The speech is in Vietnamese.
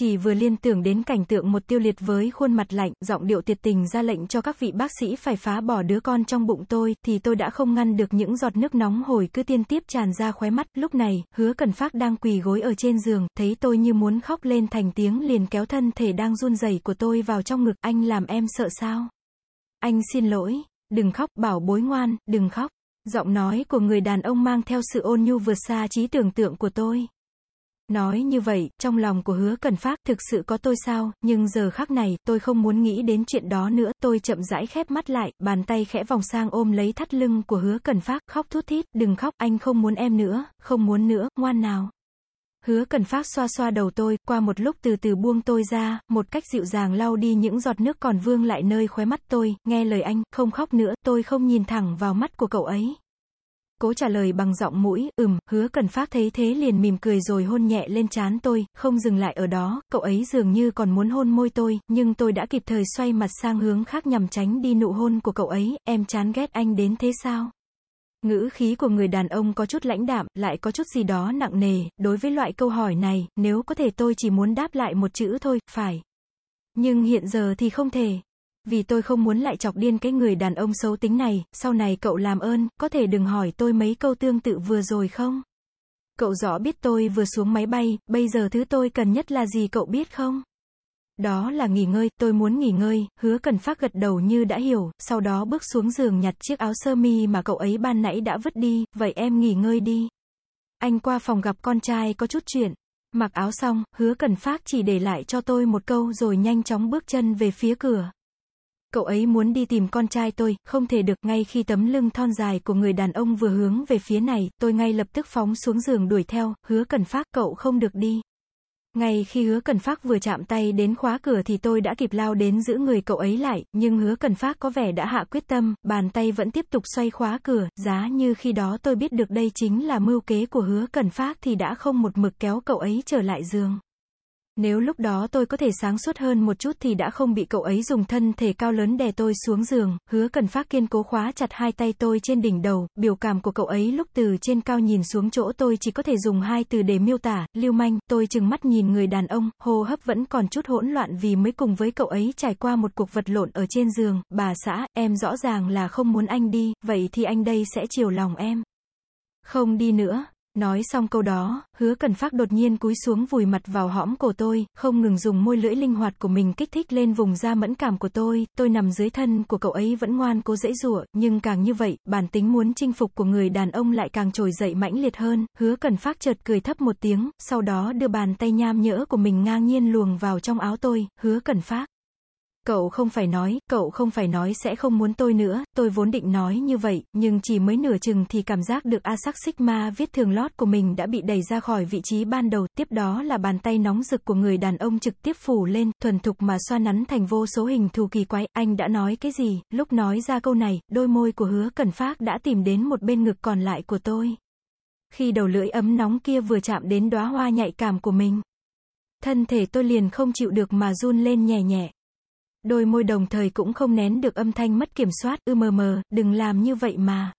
chỉ vừa liên tưởng đến cảnh tượng một tiêu liệt với khuôn mặt lạnh, giọng điệu tuyệt tình ra lệnh cho các vị bác sĩ phải phá bỏ đứa con trong bụng tôi, thì tôi đã không ngăn được những giọt nước nóng hồi cứ tiên tiếp tràn ra khóe mắt. Lúc này, hứa cần phát đang quỳ gối ở trên giường, thấy tôi như muốn khóc lên thành tiếng liền kéo thân thể đang run rẩy của tôi vào trong ngực, anh làm em sợ sao? Anh xin lỗi, đừng khóc, bảo bối ngoan, đừng khóc. Giọng nói của người đàn ông mang theo sự ôn nhu vượt xa trí tưởng tượng của tôi. Nói như vậy, trong lòng của hứa cần phát, thực sự có tôi sao, nhưng giờ khắc này, tôi không muốn nghĩ đến chuyện đó nữa, tôi chậm rãi khép mắt lại, bàn tay khẽ vòng sang ôm lấy thắt lưng của hứa cần phát, khóc thút thít, đừng khóc, anh không muốn em nữa, không muốn nữa, ngoan nào. Hứa cần phát xoa xoa đầu tôi, qua một lúc từ từ buông tôi ra, một cách dịu dàng lau đi những giọt nước còn vương lại nơi khóe mắt tôi, nghe lời anh, không khóc nữa, tôi không nhìn thẳng vào mắt của cậu ấy. Cố trả lời bằng giọng mũi, ừm, hứa cần phát thấy thế liền mỉm cười rồi hôn nhẹ lên trán tôi, không dừng lại ở đó, cậu ấy dường như còn muốn hôn môi tôi, nhưng tôi đã kịp thời xoay mặt sang hướng khác nhằm tránh đi nụ hôn của cậu ấy, em chán ghét anh đến thế sao? Ngữ khí của người đàn ông có chút lãnh đạm, lại có chút gì đó nặng nề, đối với loại câu hỏi này, nếu có thể tôi chỉ muốn đáp lại một chữ thôi, phải. Nhưng hiện giờ thì không thể. Vì tôi không muốn lại chọc điên cái người đàn ông xấu tính này, sau này cậu làm ơn, có thể đừng hỏi tôi mấy câu tương tự vừa rồi không? Cậu rõ biết tôi vừa xuống máy bay, bây giờ thứ tôi cần nhất là gì cậu biết không? Đó là nghỉ ngơi, tôi muốn nghỉ ngơi, hứa cần phát gật đầu như đã hiểu, sau đó bước xuống giường nhặt chiếc áo sơ mi mà cậu ấy ban nãy đã vứt đi, vậy em nghỉ ngơi đi. Anh qua phòng gặp con trai có chút chuyện. Mặc áo xong, hứa cần phát chỉ để lại cho tôi một câu rồi nhanh chóng bước chân về phía cửa. Cậu ấy muốn đi tìm con trai tôi, không thể được, ngay khi tấm lưng thon dài của người đàn ông vừa hướng về phía này, tôi ngay lập tức phóng xuống giường đuổi theo, hứa cần phát, cậu không được đi. Ngay khi hứa cần phát vừa chạm tay đến khóa cửa thì tôi đã kịp lao đến giữ người cậu ấy lại, nhưng hứa cần phát có vẻ đã hạ quyết tâm, bàn tay vẫn tiếp tục xoay khóa cửa, giá như khi đó tôi biết được đây chính là mưu kế của hứa cần phát thì đã không một mực kéo cậu ấy trở lại giường. Nếu lúc đó tôi có thể sáng suốt hơn một chút thì đã không bị cậu ấy dùng thân thể cao lớn đè tôi xuống giường, hứa cần phát kiên cố khóa chặt hai tay tôi trên đỉnh đầu, biểu cảm của cậu ấy lúc từ trên cao nhìn xuống chỗ tôi chỉ có thể dùng hai từ để miêu tả, lưu manh, tôi chừng mắt nhìn người đàn ông, hô hấp vẫn còn chút hỗn loạn vì mới cùng với cậu ấy trải qua một cuộc vật lộn ở trên giường, bà xã, em rõ ràng là không muốn anh đi, vậy thì anh đây sẽ chiều lòng em. Không đi nữa, Nói xong câu đó, hứa cần phát đột nhiên cúi xuống vùi mặt vào hõm cổ tôi, không ngừng dùng môi lưỡi linh hoạt của mình kích thích lên vùng da mẫn cảm của tôi, tôi nằm dưới thân của cậu ấy vẫn ngoan cố dễ dụa, nhưng càng như vậy, bản tính muốn chinh phục của người đàn ông lại càng trồi dậy mãnh liệt hơn, hứa cần phát chợt cười thấp một tiếng, sau đó đưa bàn tay nham nhỡ của mình ngang nhiên luồng vào trong áo tôi, hứa cần phát. Cậu không phải nói, cậu không phải nói sẽ không muốn tôi nữa, tôi vốn định nói như vậy, nhưng chỉ mới nửa chừng thì cảm giác được A sắc Sigma viết thường lót của mình đã bị đẩy ra khỏi vị trí ban đầu, tiếp đó là bàn tay nóng rực của người đàn ông trực tiếp phủ lên, thuần thục mà xoa nắn thành vô số hình thù kỳ quái, anh đã nói cái gì, lúc nói ra câu này, đôi môi của hứa cần phát đã tìm đến một bên ngực còn lại của tôi. Khi đầu lưỡi ấm nóng kia vừa chạm đến đóa hoa nhạy cảm của mình, thân thể tôi liền không chịu được mà run lên nhẹ nhẹ. Đôi môi đồng thời cũng không nén được âm thanh mất kiểm soát, ư mờ mờ, đừng làm như vậy mà.